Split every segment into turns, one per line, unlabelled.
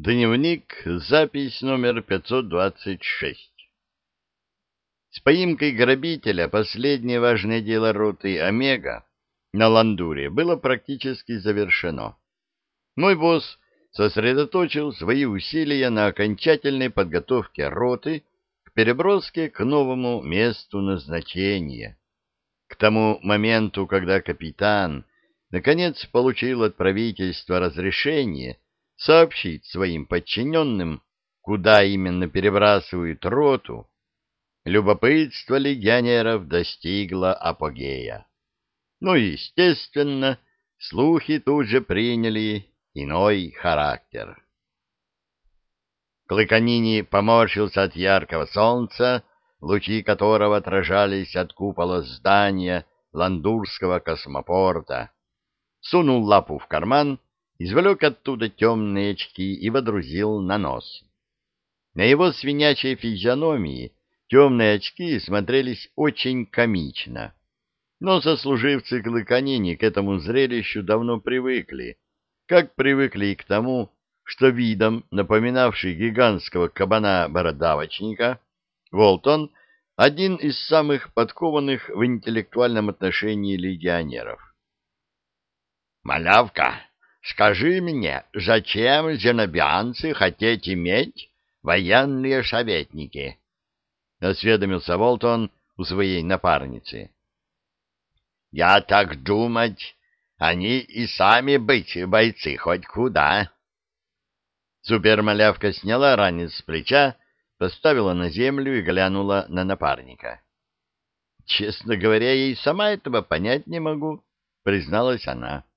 Дневник, запись номер 526. С поимкой грабителя последнее важное дело роты «Омега» на Ландуре было практически завершено. Мой босс сосредоточил свои усилия на окончательной подготовке роты к переброске к новому месту назначения. К тому моменту, когда капитан наконец получил от правительства разрешение сообщить своим подчиненным, куда именно перебрасывают роту, любопытство легионеров достигло апогея. Ну естественно, слухи тут же приняли иной характер. Клыканини поморщился от яркого солнца, лучи которого отражались от купола здания Ландурского космопорта, сунул лапу в карман извлек оттуда темные очки и водрузил на нос. На его свинячей физиономии темные очки смотрелись очень комично, но сослуживцы Клыканини к этому зрелищу давно привыкли, как привыкли и к тому, что видом, напоминавший гигантского кабана-бородавочника, Волтон — один из самых подкованных в интеллектуальном отношении легионеров. «Малявка!» Скажи мне, зачем зенобианцы хотят иметь военные советники? — осведомился Волтон у своей напарницы. — Я так думать, они и сами быть бойцы хоть куда. Супермалявка сняла ранец с плеча, поставила на землю и глянула на напарника. — Честно говоря, я и сама этого понять не могу, — призналась она.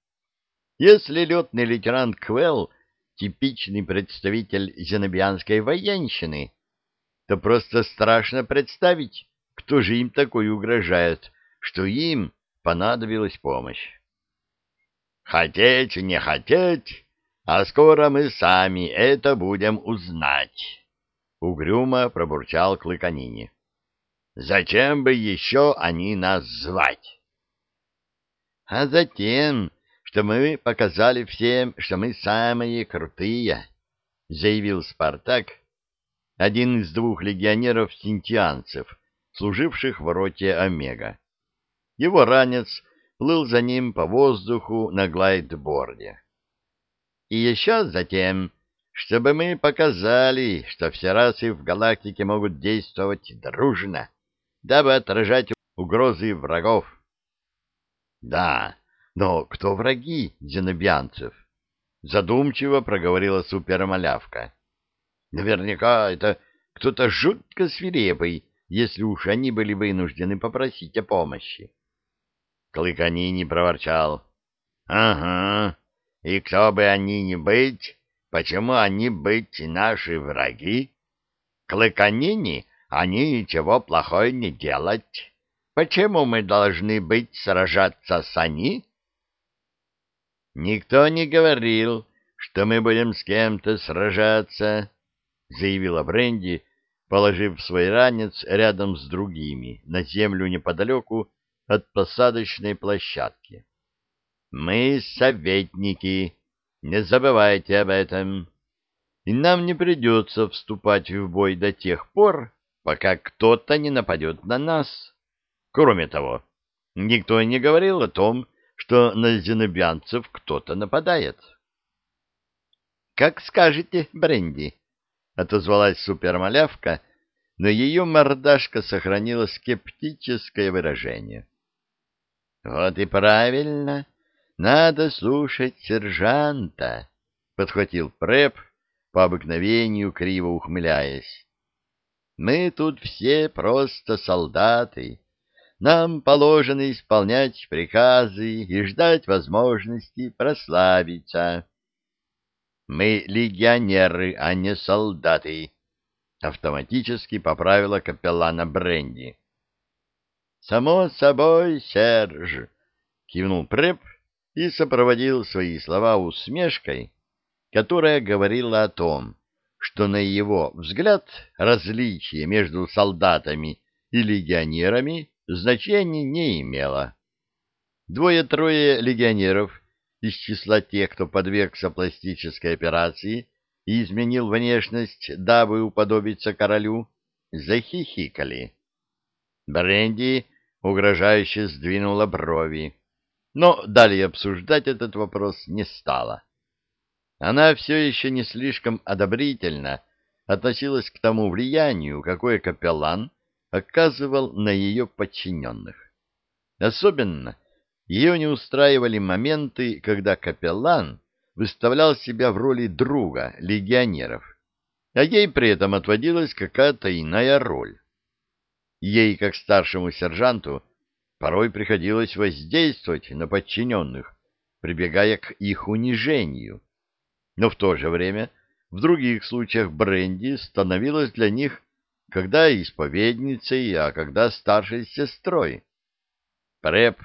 Если летный лейтенант Квелл — типичный представитель зенобианской военщины, то просто страшно представить, кто же им такой угрожает, что им понадобилась помощь. «Хотеть, не хотеть, а скоро мы сами это будем узнать», — угрюмо пробурчал Клыканини. «Зачем бы еще они нас звать?» «А затем...» что мы показали всем, что мы самые крутые, — заявил Спартак, один из двух легионеров-синтианцев, служивших в роте Омега. Его ранец плыл за ним по воздуху на глайдборде. И еще затем, чтобы мы показали, что все расы в галактике могут действовать дружно, дабы отражать угрозы врагов. Да, но кто враги зенобианцев? Задумчиво проговорила супермалявка. Наверняка это кто-то жутко свирепый, если уж они были вынуждены попросить о помощи. Клыканини проворчал. — Ага, и кто бы они ни быть, почему они быть наши враги? Клыканини, они ничего плохого не делать. Почему мы должны быть сражаться с они? «Никто не говорил, что мы будем с кем-то сражаться», — заявила Бренди, положив свой ранец рядом с другими на землю неподалеку от посадочной площадки. «Мы советники, не забывайте об этом, и нам не придется вступать в бой до тех пор, пока кто-то не нападет на нас. Кроме того, никто не говорил о том, что на зенобианцев кто-то нападает. — Как скажете, Бренди, — отозвалась супермалявка, но ее мордашка сохранила скептическое выражение. — Вот и правильно, надо слушать сержанта, — подхватил Преп, по обыкновению криво ухмыляясь. — Мы тут все просто солдаты нам положено исполнять приказы и ждать возможности прославиться. Мы легионеры, а не солдаты, — автоматически поправила капеллана Бренди. Само собой, Серж, — кивнул Преп и сопроводил свои слова усмешкой, которая говорила о том, что на его взгляд различие между солдатами и легионерами значения не имело. Двое-трое легионеров из числа тех, кто подвергся пластической операции, и изменил внешность, дабы уподобиться королю, захихикали. Бренди угрожающе сдвинула брови, но далее обсуждать этот вопрос не стала. Она все еще не слишком одобрительно относилась к тому влиянию, какое капеллан оказывал на ее подчиненных. Особенно ее не устраивали моменты, когда капеллан выставлял себя в роли друга легионеров, а ей при этом отводилась какая-то иная роль. Ей, как старшему сержанту, порой приходилось воздействовать на подчиненных, прибегая к их унижению. Но в то же время в других случаях Бренди становилась для них когда исповедницей, а когда старшей сестрой. Преп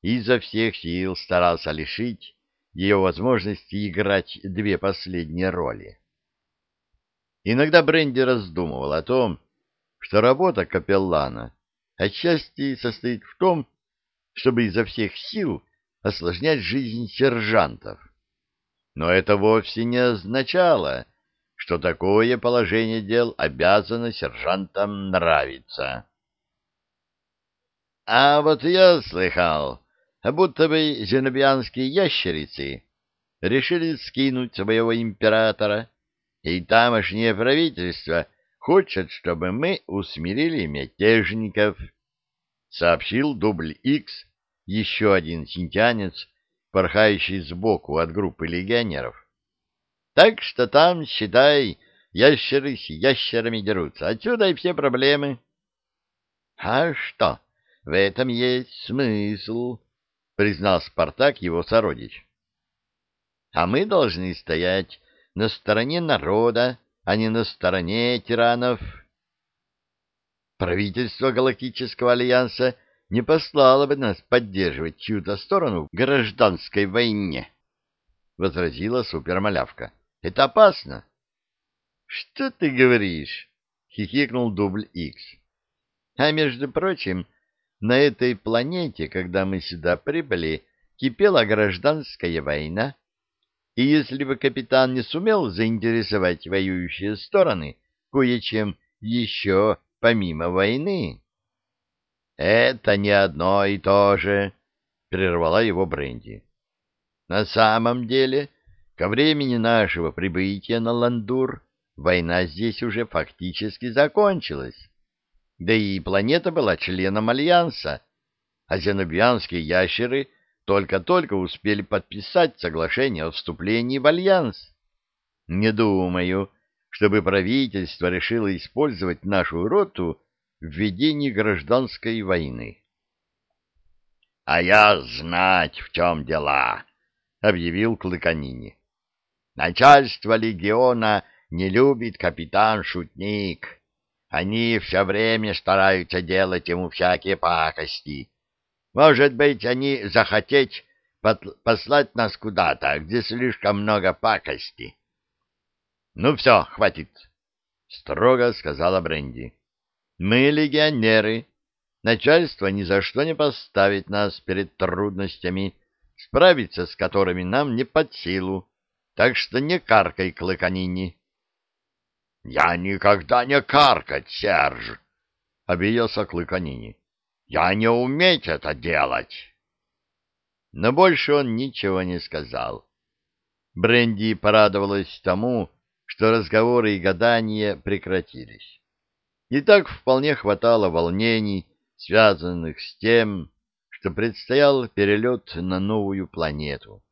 изо всех сил старался лишить ее возможности играть две последние роли. Иногда Бренди раздумывал о том, что работа капеллана отчасти состоит в том, чтобы изо всех сил осложнять жизнь сержантов. Но это вовсе не означало, что такое положение дел обязано сержантам нравиться. А вот я слыхал, будто бы зенобианские ящерицы решили скинуть своего императора, и тамошнее правительство хочет, чтобы мы усмирили мятежников, — сообщил дубль Икс, еще один синтянец, порхающий сбоку от группы легионеров. Так что там, считай, ящеры с ящерами дерутся. Отсюда и все проблемы. — А что, в этом есть смысл, — признал Спартак его сородич. — А мы должны стоять на стороне народа, а не на стороне тиранов. Правительство Галактического Альянса не послало бы нас поддерживать чью-то сторону в гражданской войне, — возразила супермалявка. Это опасно. — Что ты говоришь? — хихикнул дубль Икс. — А между прочим, на этой планете, когда мы сюда прибыли, кипела гражданская война. И если бы капитан не сумел заинтересовать воюющие стороны кое-чем еще помимо войны... — Это не одно и то же, — прервала его Бренди. — На самом деле Ко времени нашего прибытия на Ландур война здесь уже фактически закончилась. Да и планета была членом Альянса, а зенобианские ящеры только-только успели подписать соглашение о вступлении в Альянс. Не думаю, чтобы правительство решило использовать нашу роту в ведении гражданской войны. — А я знать, в чем дела, — объявил Клыканини. Начальство легиона не любит капитан-шутник. Они все время стараются делать ему всякие пакости. Может быть, они захотеть послать нас куда-то, где слишком много пакости. — Ну все, хватит, — строго сказала Бренди. — Мы легионеры. Начальство ни за что не поставит нас перед трудностями, справиться с которыми нам не под силу. Так что не каркай, Клыканини. — Я никогда не каркать, Серж, — обиделся Клыканини. — Я не уметь это делать. Но больше он ничего не сказал. Бренди порадовалась тому, что разговоры и гадания прекратились. И так вполне хватало волнений, связанных с тем, что предстоял перелет на новую планету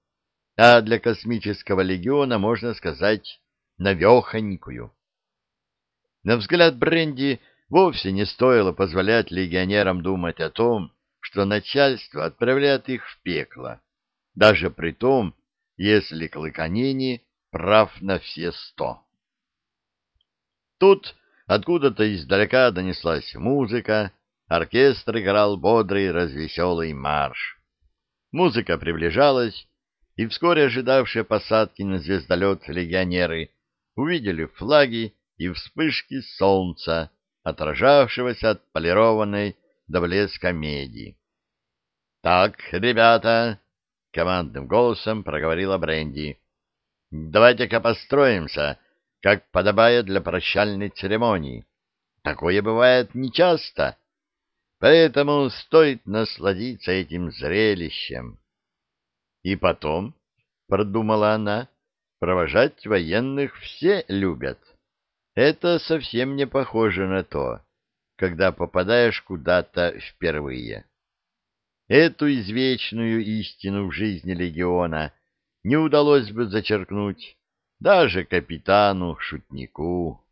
а для космического легиона, можно сказать, навехонькую. На взгляд Бренди вовсе не стоило позволять легионерам думать о том, что начальство отправляет их в пекло, даже при том, если Клыканини прав на все сто. Тут откуда-то издалека донеслась музыка, оркестр играл бодрый развеселый марш. Музыка приближалась, и вскоре ожидавшие посадки на звездолет легионеры увидели флаги и вспышки солнца, отражавшегося от полированной до блеска меди. — Так, ребята, — командным голосом проговорила Бренди, — Давайте-ка построимся, как подобает для прощальной церемонии. Такое бывает нечасто, поэтому стоит насладиться этим зрелищем. И потом, — продумала она, — провожать военных все любят. Это совсем не похоже на то, когда попадаешь куда-то впервые. Эту извечную истину в жизни легиона не удалось бы зачеркнуть даже капитану-шутнику.